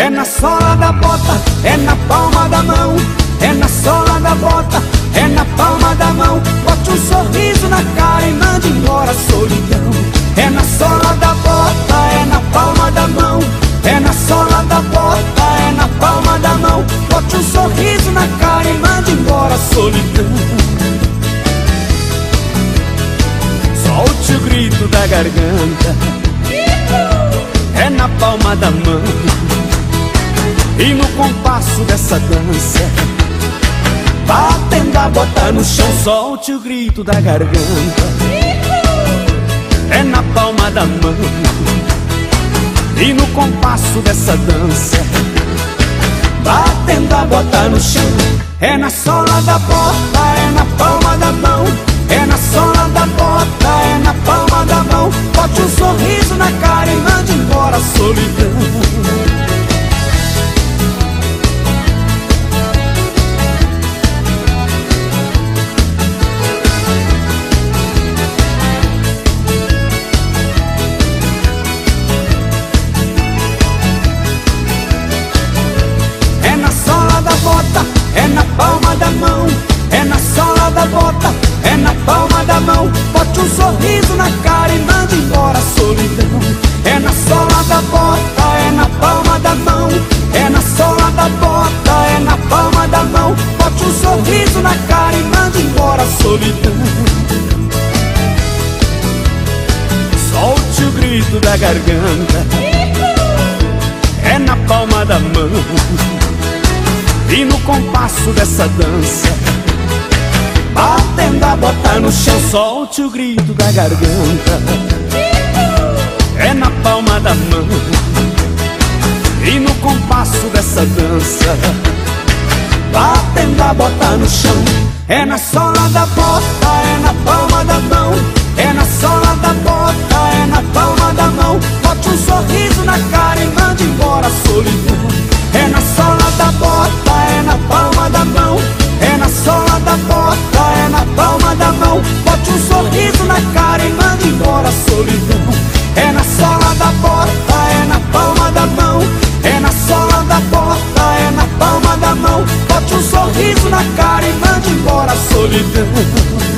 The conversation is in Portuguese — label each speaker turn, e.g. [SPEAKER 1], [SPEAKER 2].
[SPEAKER 1] É na sola da bota, é na palma da mão. É na sola da bota, é na palma da mão. Bote um sorriso na cara e mande embora a solidão. É na sola da bota, é na palma da mão. É na sola da bota, é na palma da mão. Bote um sorriso na cara e mande embora a solidão. Solte o grito da garganta. É na palma da mão. E no compasso dessa dança Batendo a bota no chão Solte o grito da garganta. É na palma da mão. E no compasso dessa dança Batendo a bota no chão. É na sola da bota, é na palma da mão. É na sola da bota, é na palma da mão. Bote um sorriso na cara e mande embora a solidão mão. Bote um sorriso na cara e manda embora a solidão. É na sola da bota, é na palma da mão. É na sola da bota, é na palma da mão. Bote um sorriso na cara e manda embora a solidão. Solte o grito da garganta. É na palma da mão E no compasso dessa dança Batendo a bota no chão, solte o grito da garganta. É na palma da mão. E no compasso dessa dança Batendo a bota no chão. É na sola da bota, é na palma da mão. É na sola da bota, é na palma da mão. Bote um sorriso na cara e mande embora a solidão sorriso na cara e manda embora a solidão